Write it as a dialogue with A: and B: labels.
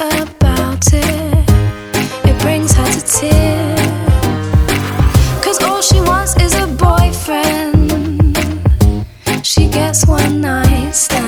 A: about it, it brings her to tears. Cause all she wants is a boyfriend. She gets one night stand.